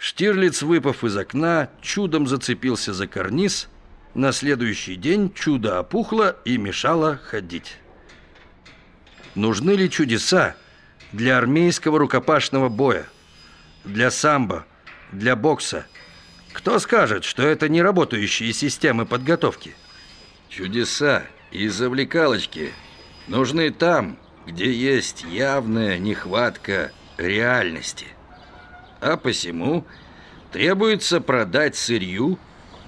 Штирлиц, выпав из окна, чудом зацепился за карниз. На следующий день чудо опухло и мешало ходить. Нужны ли чудеса для армейского рукопашного боя, для самбо, для бокса? Кто скажет, что это не работающие системы подготовки? Чудеса и завлекалочки нужны там, где есть явная нехватка реальности. А посему требуется продать сырью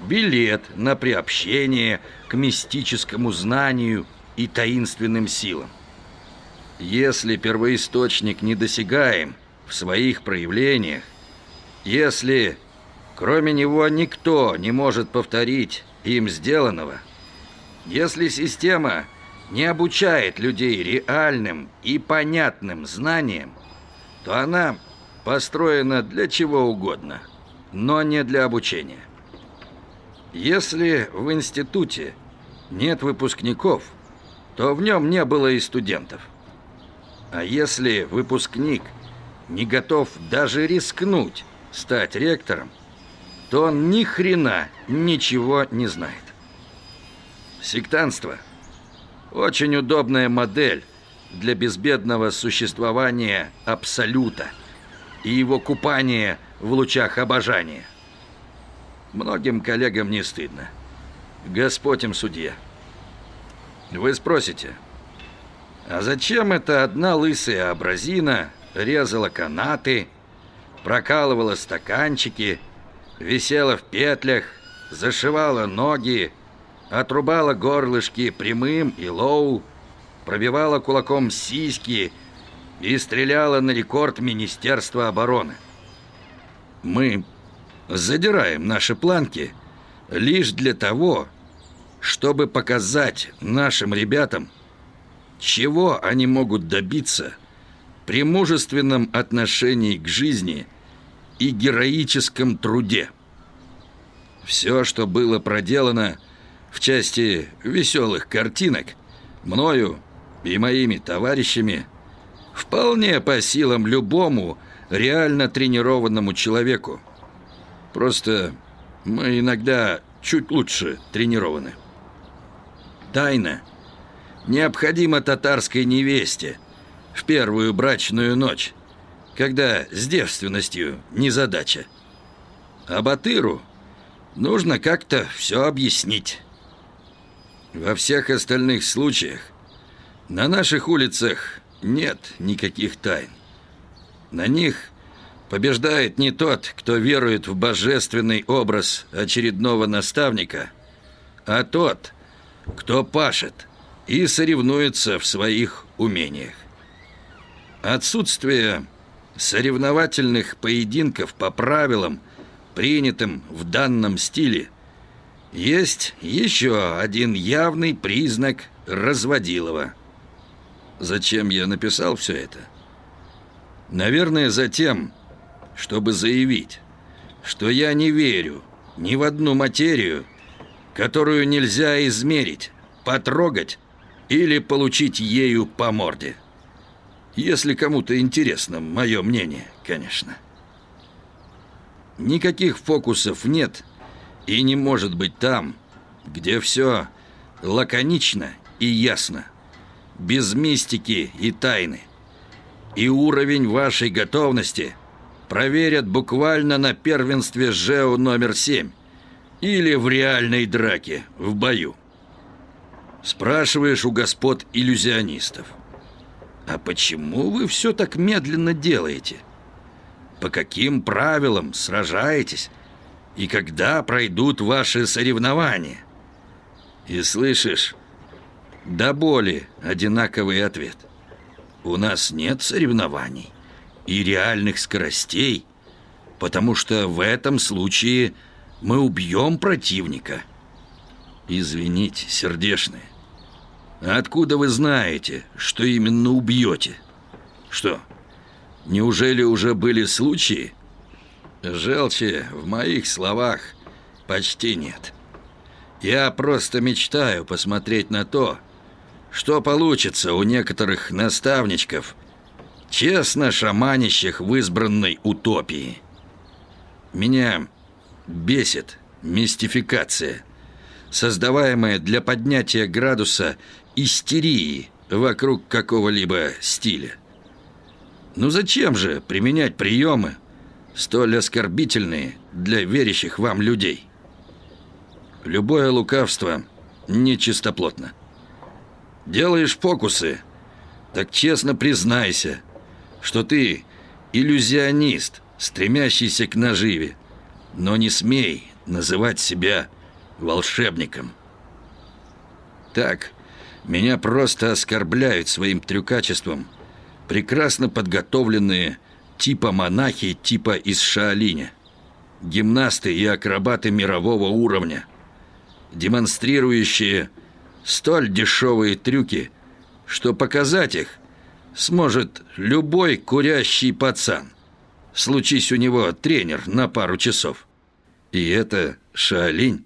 билет на приобщение к мистическому знанию и таинственным силам. Если первоисточник недосягаем в своих проявлениях, если кроме него никто не может повторить им сделанного, если система не обучает людей реальным и понятным знаниям, то она построена для чего угодно, но не для обучения. Если в институте нет выпускников, то в нем не было и студентов. А если выпускник не готов даже рискнуть стать ректором, то он ни хрена ничего не знает. Сектанство – очень удобная модель для безбедного существования Абсолюта и его купания в лучах обожания. Многим коллегам не стыдно. Господь им судья. Вы спросите – а зачем эта одна лысая абразина резала канаты, прокалывала стаканчики, висела в петлях, зашивала ноги, отрубала горлышки прямым и low, пробивала кулаком сиськи и стреляла на рекорд Министерства обороны. Мы задираем наши планки лишь для того, чтобы показать нашим ребятам, чего они могут добиться при мужественном отношении к жизни и героическом труде? Все, что было проделано в части веселых картинок, мною и моими товарищами, вполне по силам любому реально тренированному человеку. Просто мы иногда чуть лучше тренированы. Тайна – необходимо татарской невесте в первую брачную ночь, когда с девственностью не задача. А Батыру нужно как-то все объяснить. Во всех остальных случаях на наших улицах нет никаких тайн. На них побеждает не тот, кто верует в божественный образ очередного наставника, а тот, кто пашет – и соревнуется в своих умениях. Отсутствие соревновательных поединков по правилам, принятым в данном стиле, есть еще один явный признак разводилова. Зачем я написал все это? Наверное, за тем, чтобы заявить, что я не верю ни в одну материю, которую нельзя измерить, потрогать или получить ею по морде. Если кому-то интересно мое мнение, конечно. Никаких фокусов нет и не может быть там, где все лаконично и ясно, без мистики и тайны. И уровень вашей готовности проверят буквально на первенстве ЖЭО номер 7 или в реальной драке в бою. Спрашиваешь у господ иллюзионистов. А почему вы все так медленно делаете? По каким правилам сражаетесь? И когда пройдут ваши соревнования? И слышишь, до боли одинаковый ответ. У нас нет соревнований и реальных скоростей, потому что в этом случае мы убьем противника. Извините, сердешные. Откуда вы знаете, что именно убьете? Что, неужели уже были случаи? Желчи в моих словах почти нет. Я просто мечтаю посмотреть на то, что получится у некоторых наставничков, честно шаманящих в избранной утопии. Меня бесит мистификация, создаваемая для поднятия градуса истерии вокруг какого-либо стиля. Ну зачем же применять приемы, столь оскорбительные для верящих вам людей? Любое лукавство нечистоплотно. Делаешь фокусы, так честно признайся, что ты иллюзионист, стремящийся к наживе, но не смей называть себя волшебником. Так, меня просто оскорбляют своим трюкачеством прекрасно подготовленные типа монахи типа из Шаолиня, гимнасты и акробаты мирового уровня, демонстрирующие столь дешевые трюки, что показать их сможет любой курящий пацан. Случись у него тренер на пару часов. И это Шаолинь.